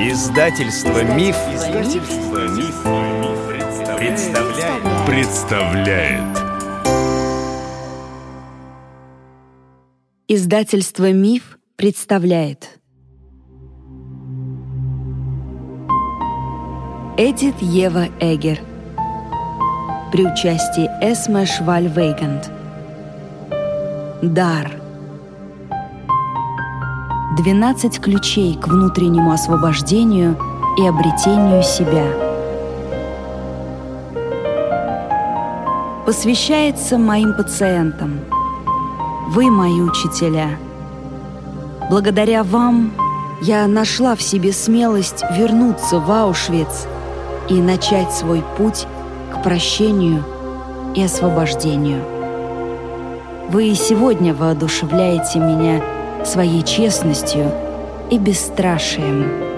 Издательство Миф, Издательство Миф, представляет. представляет. Издательство Миф представляет. Эдит Ева Эгер. При участии Эсме Шваль-Вейгант. Дар. 12 ключей к внутреннему освобождению и обретению себя. Посвящается моим пациентам. Вы мои учителя. Благодаря вам я нашла в себе смелость вернуться в Аушвиц и начать свой путь к прощению и освобождению. Вы сегодня воодушевляете меня своей честностью и бесстрашием.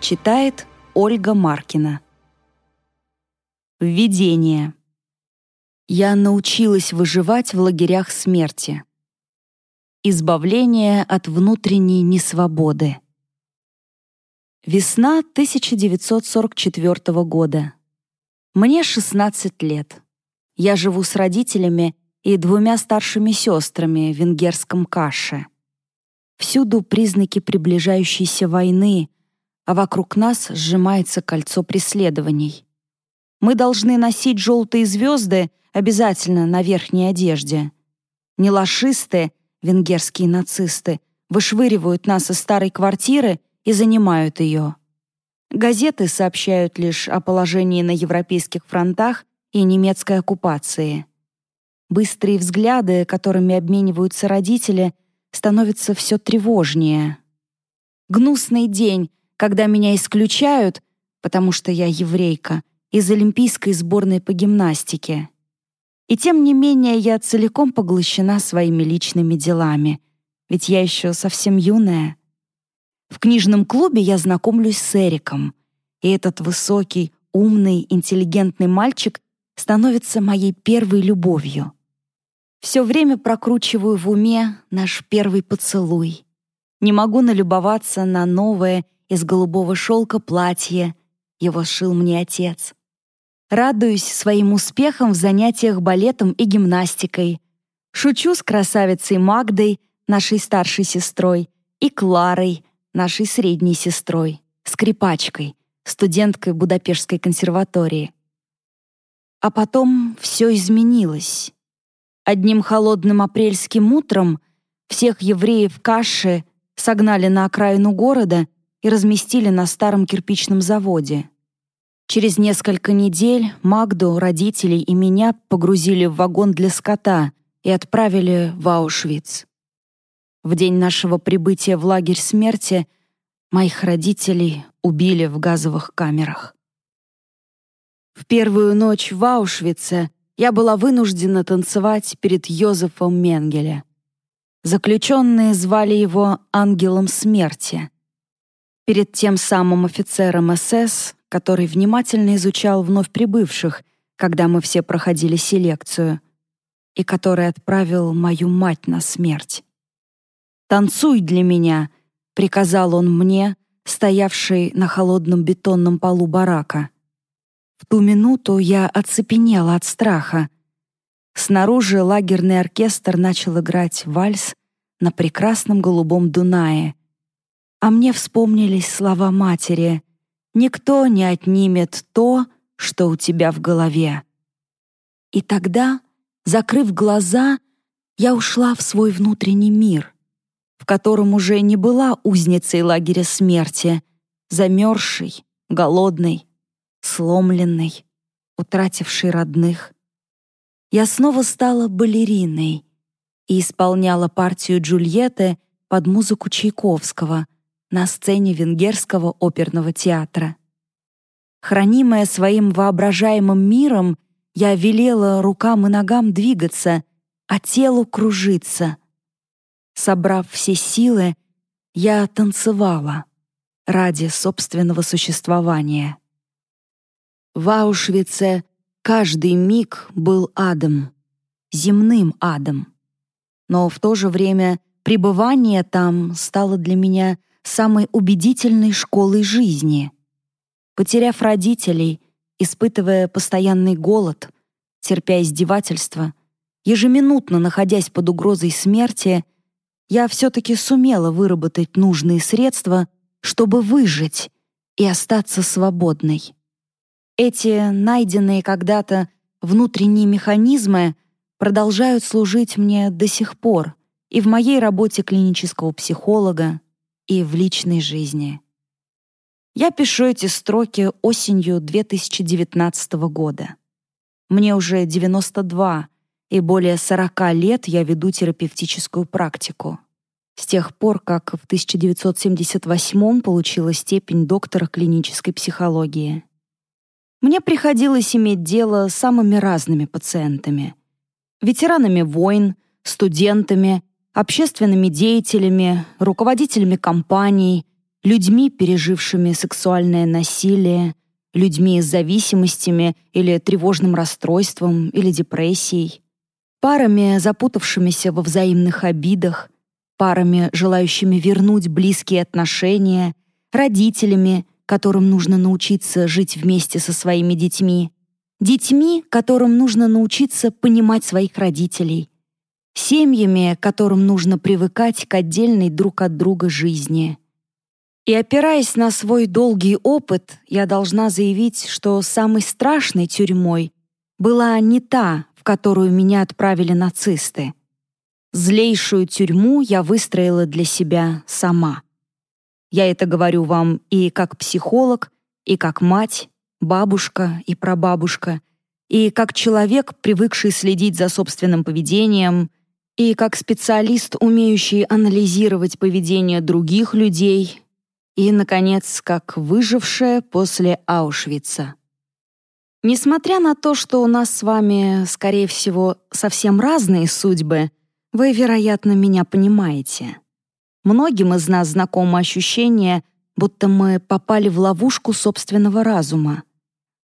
Читает Ольга Маркина. Введение. Я научилась выживать в лагерях смерти. Избавление от внутренней несвободы. Весна 1944 года. Мне 16 лет. Я живу с родителями и двумя старшими сестрами в венгерском Каше. Всюду признаки приближающейся войны, а вокруг нас сжимается кольцо преследований. Мы должны носить желтые звезды обязательно на верхней одежде. Нелашисты, венгерские нацисты, вышвыривают нас из старой квартиры и занимают ее. Газеты сообщают лишь о положении на европейских фронтах и немецкой оккупации. Быстрые взгляды, которыми обмениваются родители, становятся все тревожнее. Гнусный день, когда меня исключают, потому что я еврейка, из олимпийской сборной по гимнастике. И тем не менее я целиком поглощена своими личными делами, ведь я еще совсем юная. В книжном клубе я знакомлюсь с Эриком, и этот высокий, умный, интеллигентный мальчик становится моей первой любовью. Все время прокручиваю в уме наш первый поцелуй. Не могу налюбоваться на новое из голубого шелка платье. Его сшил мне отец. Радуюсь своим успехам в занятиях балетом и гимнастикой. Шучу с красавицей Магдой, нашей старшей сестрой, и Кларой, нашей средней сестрой, скрипачкой, студенткой Будапештской консерватории. А потом все изменилось. Одним холодным апрельским утром всех евреев Каши согнали на окраину города и разместили на старом кирпичном заводе. Через несколько недель Магду, родителей и меня погрузили в вагон для скота и отправили в Аушвиц. В день нашего прибытия в лагерь смерти моих родителей убили в газовых камерах. В первую ночь в Аушвице я была вынуждена танцевать перед Йозефом Менгеле. Заключенные звали его «ангелом смерти». Перед тем самым офицером СС, который внимательно изучал вновь прибывших, когда мы все проходили селекцию, и который отправил мою мать на смерть. «Танцуй для меня», — приказал он мне, стоявший на холодном бетонном полу барака. В ту минуту я оцепенела от страха. Снаружи лагерный оркестр начал играть вальс на прекрасном голубом Дунае. А мне вспомнились слова матери «Никто не отнимет то, что у тебя в голове». И тогда, закрыв глаза, я ушла в свой внутренний мир — в котором уже не была узницей лагеря смерти, замерзшей, голодной, сломленной, утратившей родных. Я снова стала балериной и исполняла партию Джульетты под музыку Чайковского на сцене Венгерского оперного театра. Хранимая своим воображаемым миром, я велела рукам и ногам двигаться, а телу кружиться, Собрав все силы, я танцевала ради собственного существования. В Аушвице каждый миг был адом. земным адом. Но в то же время пребывание там стало для меня самой убедительной школой жизни. Потеряв родителей, испытывая постоянный голод, терпя издевательства, ежеминутно находясь под угрозой смерти, я все-таки сумела выработать нужные средства, чтобы выжить и остаться свободной. Эти найденные когда-то внутренние механизмы продолжают служить мне до сих пор и в моей работе клинического психолога, и в личной жизни. Я пишу эти строки осенью 2019 года. Мне уже 92, и более 40 лет я веду терапевтическую практику. С тех пор, как в 1978 получила степень доктора клинической психологии. Мне приходилось иметь дело с самыми разными пациентами. Ветеранами войн, студентами, общественными деятелями, руководителями компаний, людьми, пережившими сексуальное насилие, людьми с зависимостями или тревожным расстройством или депрессией, парами, запутавшимися во взаимных обидах, парами, желающими вернуть близкие отношения, родителями, которым нужно научиться жить вместе со своими детьми, детьми, которым нужно научиться понимать своих родителей, семьями, которым нужно привыкать к отдельной друг от друга жизни. И опираясь на свой долгий опыт, я должна заявить, что самой страшной тюрьмой была не та, в которую меня отправили нацисты. Злейшую тюрьму я выстроила для себя сама. Я это говорю вам и как психолог, и как мать, бабушка и прабабушка, и как человек, привыкший следить за собственным поведением, и как специалист, умеющий анализировать поведение других людей, и, наконец, как выжившая после Аушвица. Несмотря на то, что у нас с вами, скорее всего, совсем разные судьбы, вы, вероятно, меня понимаете. Многим из нас знакомо ощущение, будто мы попали в ловушку собственного разума.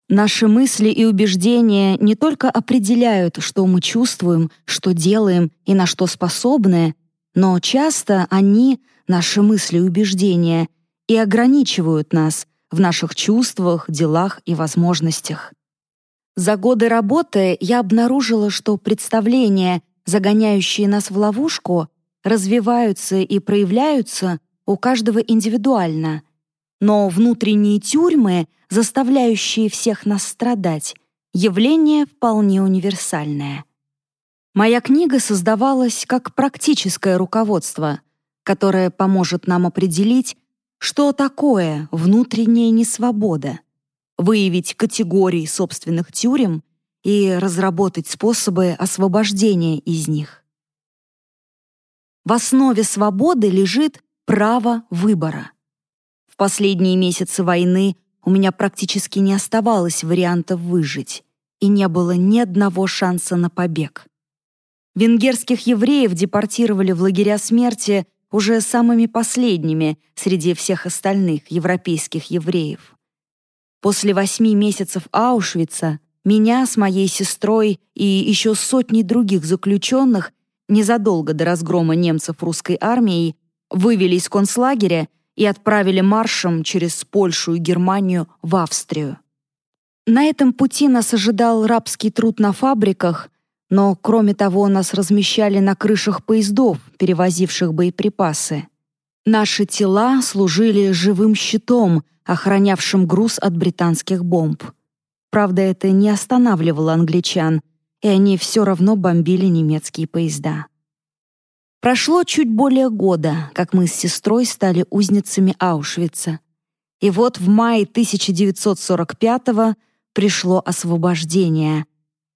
Наши мысли и убеждения не только определяют, что мы чувствуем, что делаем и на что способны, но часто они, наши мысли и убеждения, и ограничивают нас в наших чувствах, делах и возможностях. За годы работы я обнаружила, что представления, загоняющие нас в ловушку, развиваются и проявляются у каждого индивидуально — но внутренние тюрьмы, заставляющие всех нас страдать, явление вполне универсальное. Моя книга создавалась как практическое руководство, которое поможет нам определить, что такое внутренняя несвобода, выявить категории собственных тюрем и разработать способы освобождения из них. В основе свободы лежит право выбора последние месяцы войны у меня практически не оставалось вариантов выжить, и не было ни одного шанса на побег. Венгерских евреев депортировали в лагеря смерти уже самыми последними среди всех остальных европейских евреев. После восьми месяцев Аушвица меня с моей сестрой и еще сотней других заключенных незадолго до разгрома немцев русской армией вывели из концлагеря и отправили маршем через Польшу и Германию в Австрию. На этом пути нас ожидал рабский труд на фабриках, но, кроме того, нас размещали на крышах поездов, перевозивших боеприпасы. Наши тела служили живым щитом, охранявшим груз от британских бомб. Правда, это не останавливало англичан, и они все равно бомбили немецкие поезда. Прошло чуть более года, как мы с сестрой стали узницами Аушвица. И вот в мае 1945-го пришло освобождение.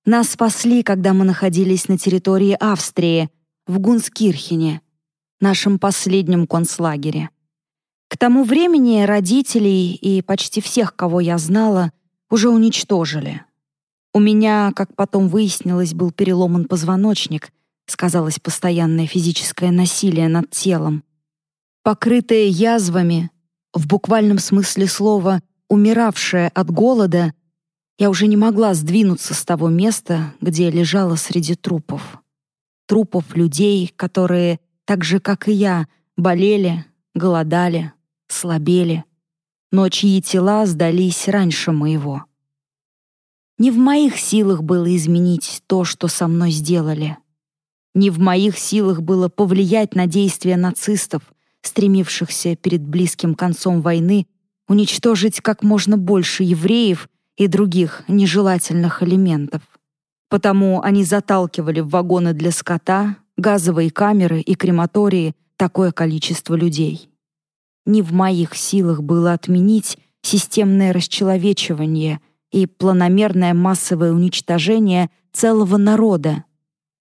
Нас спасли, когда мы находились на территории Австрии, в Гунскирхене, нашем последнем концлагере. К тому времени родителей и почти всех, кого я знала, уже уничтожили. У меня, как потом выяснилось, был переломан позвоночник — сказалось постоянное физическое насилие над телом. Покрытая язвами, в буквальном смысле слова, умиравшая от голода, Я уже не могла сдвинуться с того места, где лежала среди трупов. Трупов людей, которые, так же, как и я, болели, голодали, слабели, но чьи тела сдались раньше моего. Не в моих силах было изменить то, что со мной сделали. Не в моих силах было повлиять на действия нацистов, стремившихся перед близким концом войны уничтожить как можно больше евреев и других нежелательных элементов. Потому они заталкивали в вагоны для скота, газовые камеры и крематории такое количество людей. Не в моих силах было отменить системное расчеловечивание и планомерное массовое уничтожение целого народа,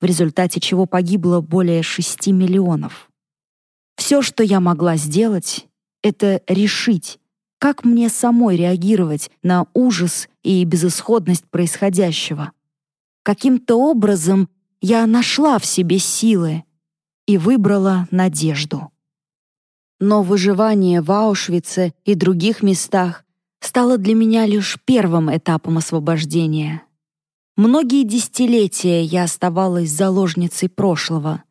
в результате чего погибло более 6 миллионов. Все, что я могла сделать, это решить, как мне самой реагировать на ужас и безысходность происходящего. Каким-то образом я нашла в себе силы и выбрала надежду. Но выживание в Аушвице и других местах стало для меня лишь первым этапом освобождения. Многие десятилетия я оставалась заложницей прошлого,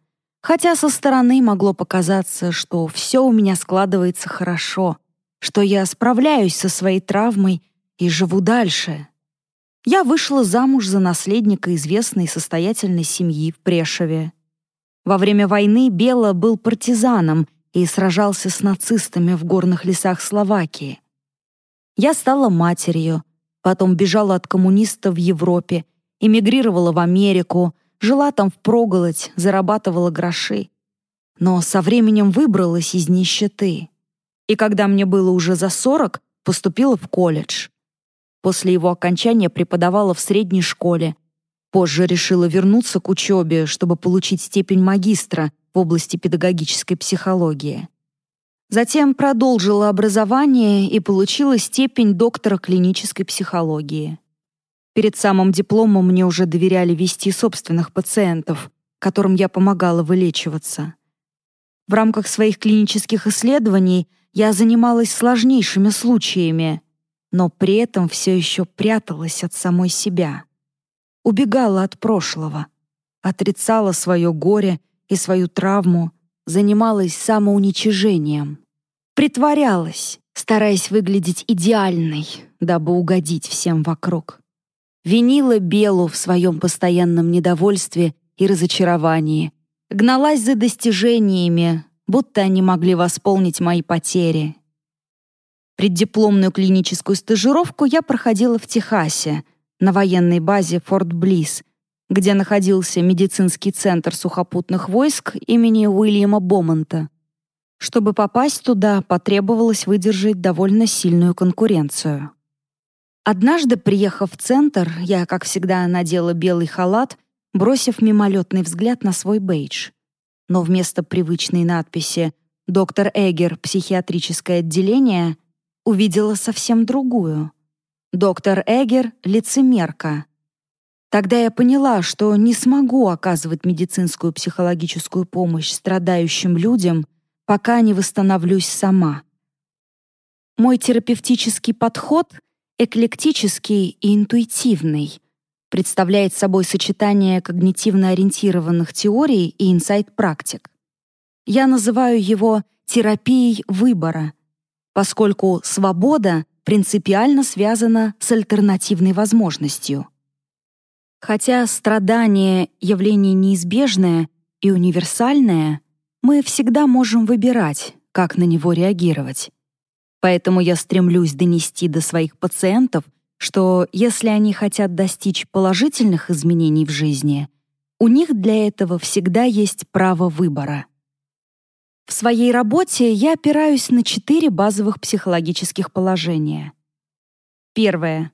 хотя со стороны могло показаться, что все у меня складывается хорошо, что я справляюсь со своей травмой и живу дальше. Я вышла замуж за наследника известной состоятельной семьи в Прешеве. Во время войны Бела был партизаном и сражался с нацистами в горных лесах Словакии. Я стала матерью, потом бежала от коммунистов в Европе, эмигрировала в Америку, жила там впроголодь, зарабатывала гроши. Но со временем выбралась из нищеты. И когда мне было уже за сорок, поступила в колледж. После его окончания преподавала в средней школе, Позже решила вернуться к учебе, чтобы получить степень магистра в области педагогической психологии. Затем продолжила образование и получила степень доктора клинической психологии. Перед самым дипломом мне уже доверяли вести собственных пациентов, которым я помогала вылечиваться. В рамках своих клинических исследований я занималась сложнейшими случаями, но при этом все еще пряталась от самой себя убегала от прошлого, отрицала свое горе и свою травму, занималась самоуничижением, притворялась, стараясь выглядеть идеальной, дабы угодить всем вокруг. Винила Белу в своем постоянном недовольстве и разочаровании, гналась за достижениями, будто они могли восполнить мои потери. Преддипломную клиническую стажировку я проходила в Техасе, на военной базе Форт Блисс, где находился медицинский центр сухопутных войск имени Уильяма Бомонта. Чтобы попасть туда, потребовалось выдержать довольно сильную конкуренцию. Однажды, приехав в центр, я, как всегда, надела белый халат, бросив мимолетный взгляд на свой бейдж. Но вместо привычной надписи «Доктор Эггер, психиатрическое отделение» увидела совсем другую — Доктор Эггер — лицемерка. Тогда я поняла, что не смогу оказывать медицинскую психологическую помощь страдающим людям, пока не восстановлюсь сама. Мой терапевтический подход эклектический и интуитивный, представляет собой сочетание когнитивно-ориентированных теорий и инсайт-практик. Я называю его терапией выбора, поскольку свобода принципиально связана с альтернативной возможностью. Хотя страдание — явление неизбежное и универсальное, мы всегда можем выбирать, как на него реагировать. Поэтому я стремлюсь донести до своих пациентов, что если они хотят достичь положительных изменений в жизни, у них для этого всегда есть право выбора. В своей работе я опираюсь на четыре базовых психологических положения. Первое.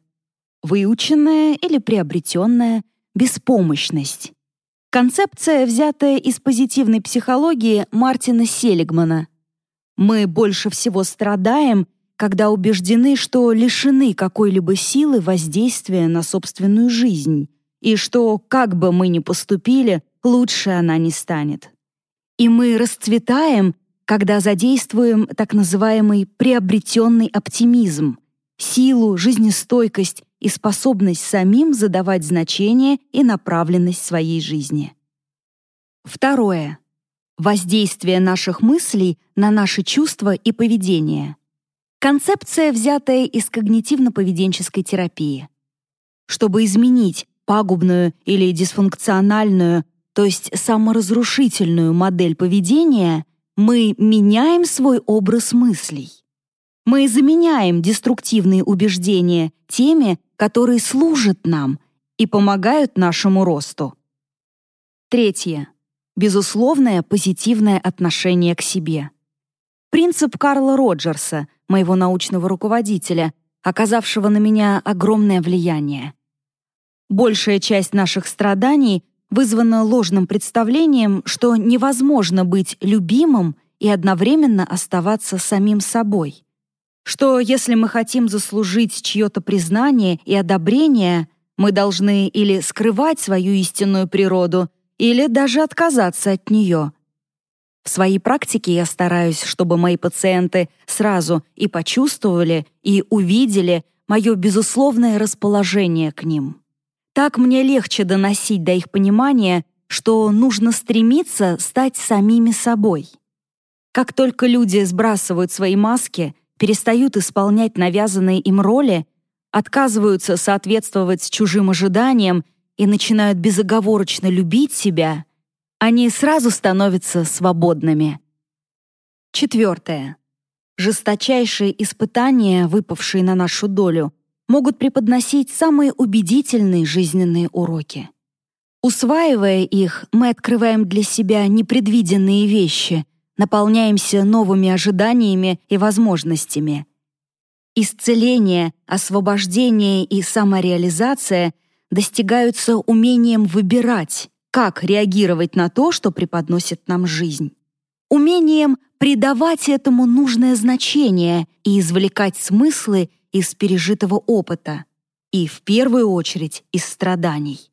Выученная или приобретенная беспомощность. Концепция, взятая из позитивной психологии Мартина Селигмана. Мы больше всего страдаем, когда убеждены, что лишены какой-либо силы воздействия на собственную жизнь, и что, как бы мы ни поступили, лучше она не станет. И мы расцветаем, когда задействуем так называемый приобретенный оптимизм, силу, жизнестойкость и способность самим задавать значение и направленность своей жизни. Второе. Воздействие наших мыслей на наши чувства и поведение. Концепция, взятая из когнитивно-поведенческой терапии. Чтобы изменить пагубную или дисфункциональную, то есть саморазрушительную модель поведения, мы меняем свой образ мыслей. Мы заменяем деструктивные убеждения теми, которые служат нам и помогают нашему росту. Третье. Безусловное позитивное отношение к себе. Принцип Карла Роджерса, моего научного руководителя, оказавшего на меня огромное влияние. Большая часть наших страданий вызвана ложным представлением, что невозможно быть любимым и одновременно оставаться самим собой. Что если мы хотим заслужить чье-то признание и одобрение, мы должны или скрывать свою истинную природу, или даже отказаться от нее. В своей практике я стараюсь, чтобы мои пациенты сразу и почувствовали, и увидели мое безусловное расположение к ним. Так мне легче доносить до их понимания, что нужно стремиться стать самими собой. Как только люди сбрасывают свои маски, перестают исполнять навязанные им роли, отказываются соответствовать чужим ожиданиям и начинают безоговорочно любить себя, они сразу становятся свободными. Четвертое. Жесточайшие испытания, выпавшие на нашу долю, могут преподносить самые убедительные жизненные уроки. Усваивая их, мы открываем для себя непредвиденные вещи, наполняемся новыми ожиданиями и возможностями. Исцеление, освобождение и самореализация достигаются умением выбирать, как реагировать на то, что преподносит нам жизнь. Умением придавать этому нужное значение и извлекать смыслы из пережитого опыта и, в первую очередь, из страданий.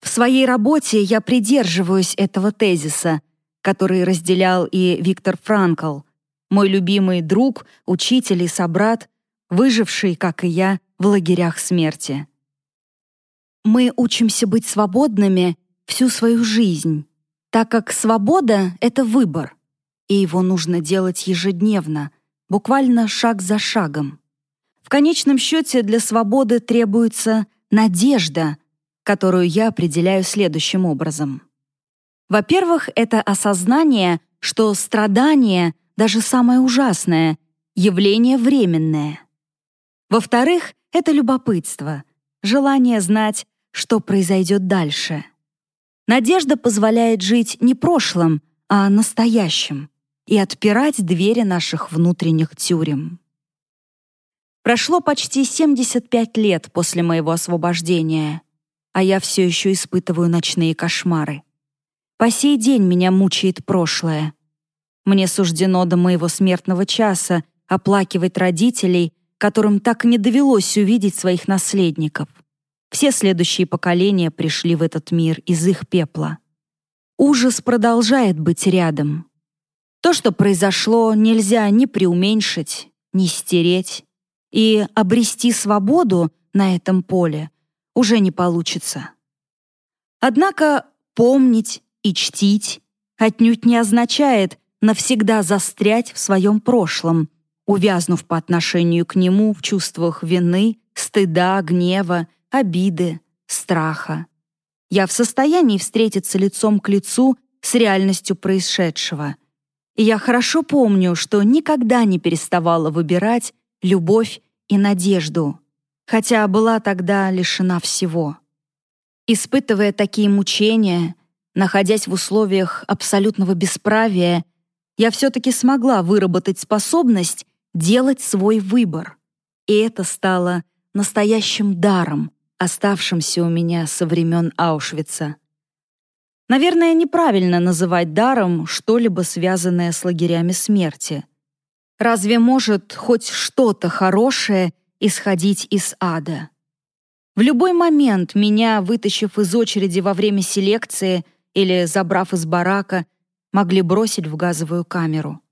В своей работе я придерживаюсь этого тезиса, который разделял и Виктор Франкл, мой любимый друг, учитель и собрат, выживший, как и я, в лагерях смерти. Мы учимся быть свободными всю свою жизнь, так как свобода — это выбор, и его нужно делать ежедневно, буквально шаг за шагом. Конечном счете для свободы требуется надежда, которую я определяю следующим образом. Во-первых, это осознание, что страдание, даже самое ужасное, явление временное. Во-вторых, это любопытство, желание знать, что произойдет дальше. Надежда позволяет жить не прошлым, а настоящим и отпирать двери наших внутренних тюрем. Прошло почти 75 лет после моего освобождения, а я все еще испытываю ночные кошмары. По сей день меня мучает прошлое. Мне суждено до моего смертного часа оплакивать родителей, которым так не довелось увидеть своих наследников. Все следующие поколения пришли в этот мир из их пепла. Ужас продолжает быть рядом. То, что произошло, нельзя ни преуменьшить, ни стереть и обрести свободу на этом поле уже не получится. Однако помнить и чтить отнюдь не означает навсегда застрять в своем прошлом, увязнув по отношению к нему в чувствах вины, стыда, гнева, обиды, страха. Я в состоянии встретиться лицом к лицу с реальностью происшедшего. И я хорошо помню, что никогда не переставала выбирать любовь и надежду, хотя была тогда лишена всего. Испытывая такие мучения, находясь в условиях абсолютного бесправия, я все-таки смогла выработать способность делать свой выбор. И это стало настоящим даром, оставшимся у меня со времен Аушвица. Наверное, неправильно называть даром что-либо связанное с лагерями смерти. Разве может хоть что-то хорошее исходить из ада? В любой момент меня, вытащив из очереди во время селекции или забрав из барака, могли бросить в газовую камеру.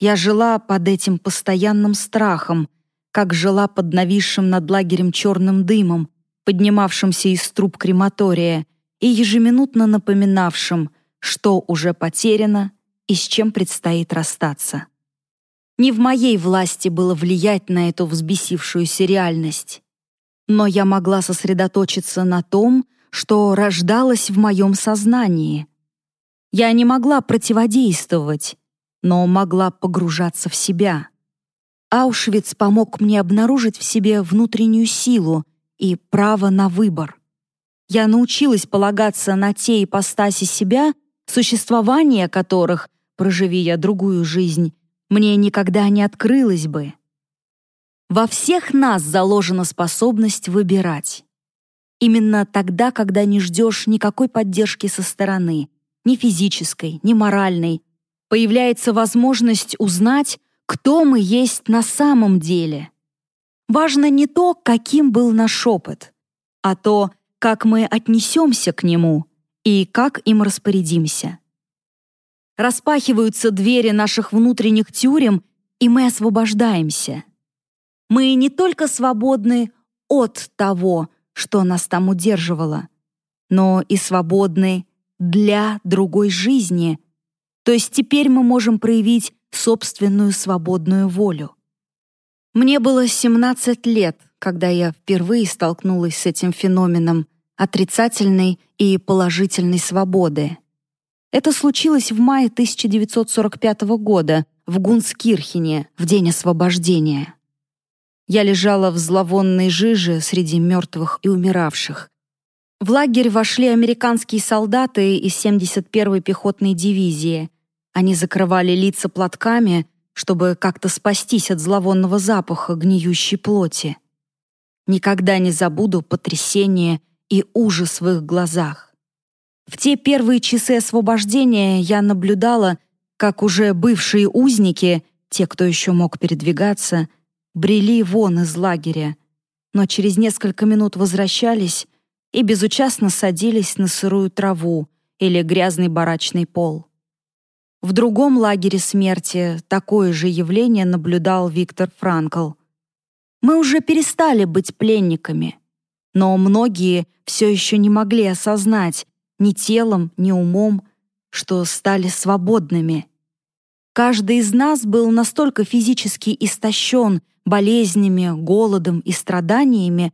Я жила под этим постоянным страхом, как жила под нависшим над лагерем черным дымом, поднимавшимся из труб крематория и ежеминутно напоминавшим, что уже потеряно и с чем предстоит расстаться. Не в моей власти было влиять на эту взбесившуюся реальность. Но я могла сосредоточиться на том, что рождалось в моем сознании. Я не могла противодействовать, но могла погружаться в себя. Аушвиц помог мне обнаружить в себе внутреннюю силу и право на выбор. Я научилась полагаться на те ипостаси себя, существование которых, проживи я другую жизнь, мне никогда не открылось бы. Во всех нас заложена способность выбирать. Именно тогда, когда не ждешь никакой поддержки со стороны, ни физической, ни моральной, появляется возможность узнать, кто мы есть на самом деле. Важно не то, каким был наш опыт, а то, как мы отнесемся к нему и как им распорядимся. Распахиваются двери наших внутренних тюрем, и мы освобождаемся. Мы не только свободны от того, что нас там удерживало, но и свободны для другой жизни. То есть теперь мы можем проявить собственную свободную волю. Мне было 17 лет, когда я впервые столкнулась с этим феноменом отрицательной и положительной свободы. Это случилось в мае 1945 года в Гунскирхене в день освобождения. Я лежала в зловонной жиже среди мертвых и умиравших. В лагерь вошли американские солдаты из 71-й пехотной дивизии. Они закрывали лица платками, чтобы как-то спастись от зловонного запаха гниющей плоти. Никогда не забуду потрясение и ужас в их глазах. В те первые часы освобождения я наблюдала, как уже бывшие узники, те, кто еще мог передвигаться, брели вон из лагеря, но через несколько минут возвращались и безучастно садились на сырую траву или грязный барачный пол. В другом лагере смерти такое же явление наблюдал Виктор Франкл. Мы уже перестали быть пленниками, но многие все еще не могли осознать, ни телом, ни умом, что стали свободными. Каждый из нас был настолько физически истощен болезнями, голодом и страданиями,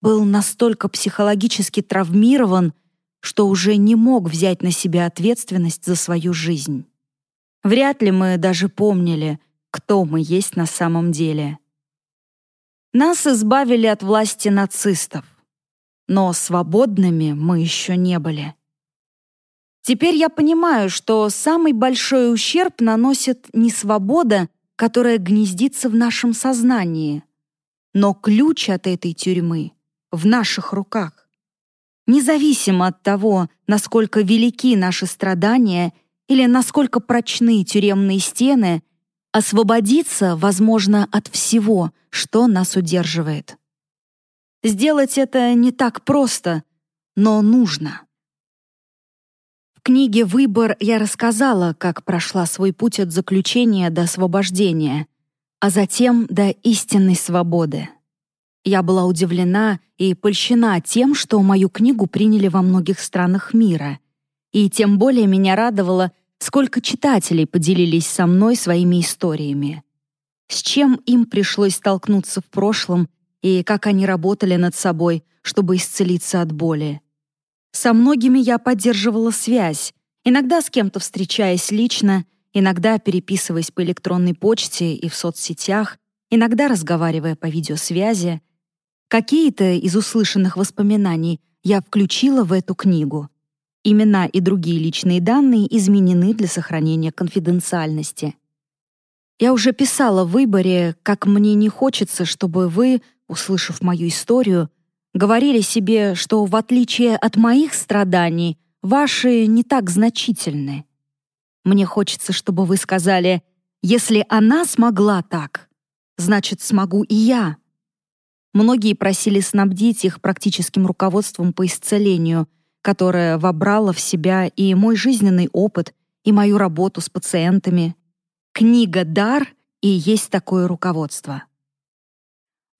был настолько психологически травмирован, что уже не мог взять на себя ответственность за свою жизнь. Вряд ли мы даже помнили, кто мы есть на самом деле. Нас избавили от власти нацистов, но свободными мы еще не были. Теперь я понимаю, что самый большой ущерб наносит не свобода, которая гнездится в нашем сознании, но ключ от этой тюрьмы в наших руках. Независимо от того, насколько велики наши страдания или насколько прочны тюремные стены, освободиться возможно от всего, что нас удерживает. Сделать это не так просто, но нужно. В книге «Выбор» я рассказала, как прошла свой путь от заключения до освобождения, а затем до истинной свободы. Я была удивлена и польщена тем, что мою книгу приняли во многих странах мира. И тем более меня радовало, сколько читателей поделились со мной своими историями. С чем им пришлось столкнуться в прошлом и как они работали над собой, чтобы исцелиться от боли. Со многими я поддерживала связь, иногда с кем-то встречаясь лично, иногда переписываясь по электронной почте и в соцсетях, иногда разговаривая по видеосвязи. Какие-то из услышанных воспоминаний я включила в эту книгу. Имена и другие личные данные изменены для сохранения конфиденциальности. Я уже писала в выборе, как мне не хочется, чтобы вы, услышав мою историю, Говорили себе, что в отличие от моих страданий, ваши не так значительны. Мне хочется, чтобы вы сказали, если она смогла так, значит, смогу и я. Многие просили снабдить их практическим руководством по исцелению, которое вобрало в себя и мой жизненный опыт, и мою работу с пациентами. Книга «Дар» и есть такое руководство.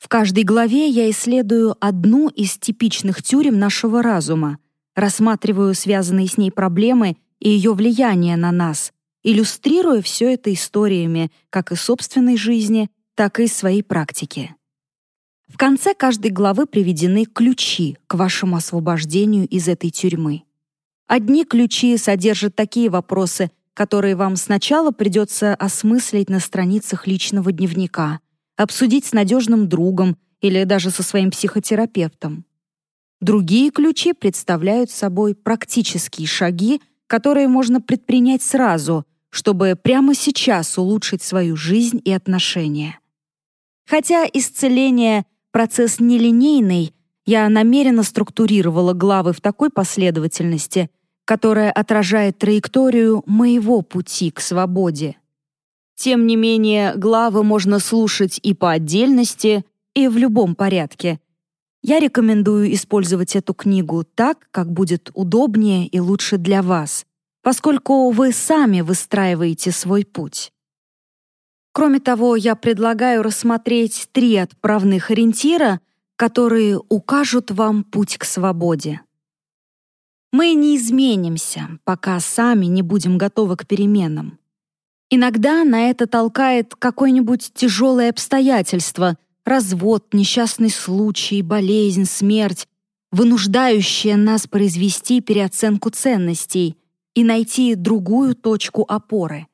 В каждой главе я исследую одну из типичных тюрем нашего разума, рассматриваю связанные с ней проблемы и ее влияние на нас, иллюстрируя все это историями как из собственной жизни, так и из своей практики. В конце каждой главы приведены ключи к вашему освобождению из этой тюрьмы. Одни ключи содержат такие вопросы, которые вам сначала придется осмыслить на страницах личного дневника — обсудить с надежным другом или даже со своим психотерапевтом. Другие ключи представляют собой практические шаги, которые можно предпринять сразу, чтобы прямо сейчас улучшить свою жизнь и отношения. Хотя исцеление — процесс нелинейный, я намеренно структурировала главы в такой последовательности, которая отражает траекторию моего пути к свободе. Тем не менее, главы можно слушать и по отдельности, и в любом порядке. Я рекомендую использовать эту книгу так, как будет удобнее и лучше для вас, поскольку вы сами выстраиваете свой путь. Кроме того, я предлагаю рассмотреть три отправных ориентира, которые укажут вам путь к свободе. Мы не изменимся, пока сами не будем готовы к переменам. Иногда на это толкает какое-нибудь тяжелое обстоятельство, развод, несчастный случай, болезнь, смерть, вынуждающее нас произвести переоценку ценностей и найти другую точку опоры.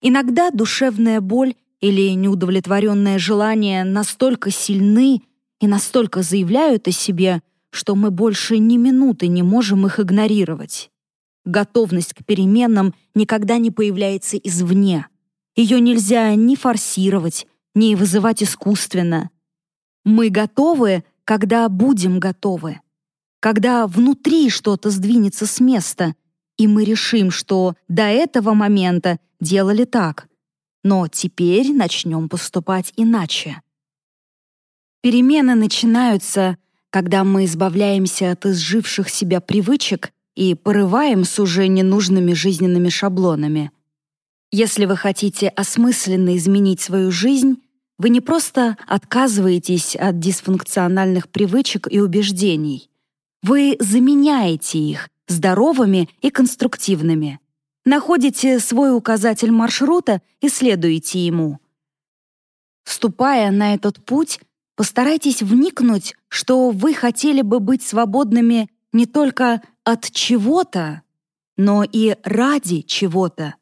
Иногда душевная боль или неудовлетворенное желание настолько сильны и настолько заявляют о себе, что мы больше ни минуты не можем их игнорировать. Готовность к переменам никогда не появляется извне. Ее нельзя ни форсировать, ни вызывать искусственно. Мы готовы, когда будем готовы. Когда внутри что-то сдвинется с места, и мы решим, что до этого момента делали так, но теперь начнем поступать иначе. Перемены начинаются, когда мы избавляемся от изживших себя привычек и порываем с уже ненужными жизненными шаблонами. Если вы хотите осмысленно изменить свою жизнь, вы не просто отказываетесь от дисфункциональных привычек и убеждений. Вы заменяете их здоровыми и конструктивными. Находите свой указатель маршрута и следуете ему. Ступая на этот путь, постарайтесь вникнуть, что вы хотели бы быть свободными не только от чего-то, но и ради чего-то.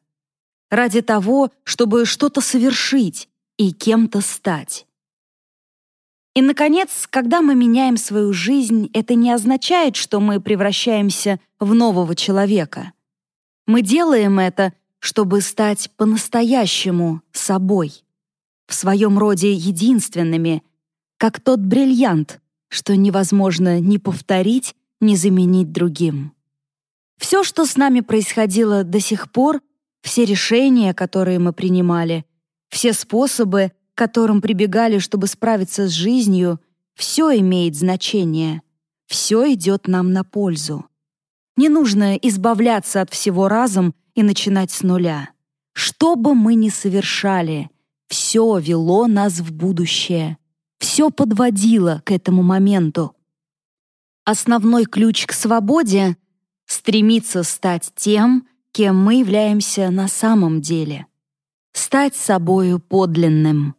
Ради того, чтобы что-то совершить и кем-то стать. И, наконец, когда мы меняем свою жизнь, это не означает, что мы превращаемся в нового человека. Мы делаем это, чтобы стать по-настоящему собой, в своем роде единственными, как тот бриллиант, что невозможно ни повторить, не заменить другим. Все, что с нами происходило до сих пор, все решения, которые мы принимали, все способы, к которым прибегали, чтобы справиться с жизнью, все имеет значение, все идет нам на пользу. Не нужно избавляться от всего разом и начинать с нуля. Что бы мы ни совершали, все вело нас в будущее, все подводило к этому моменту. Основной ключ к свободе — стремиться стать тем, кем мы являемся на самом деле. Стать собою подлинным.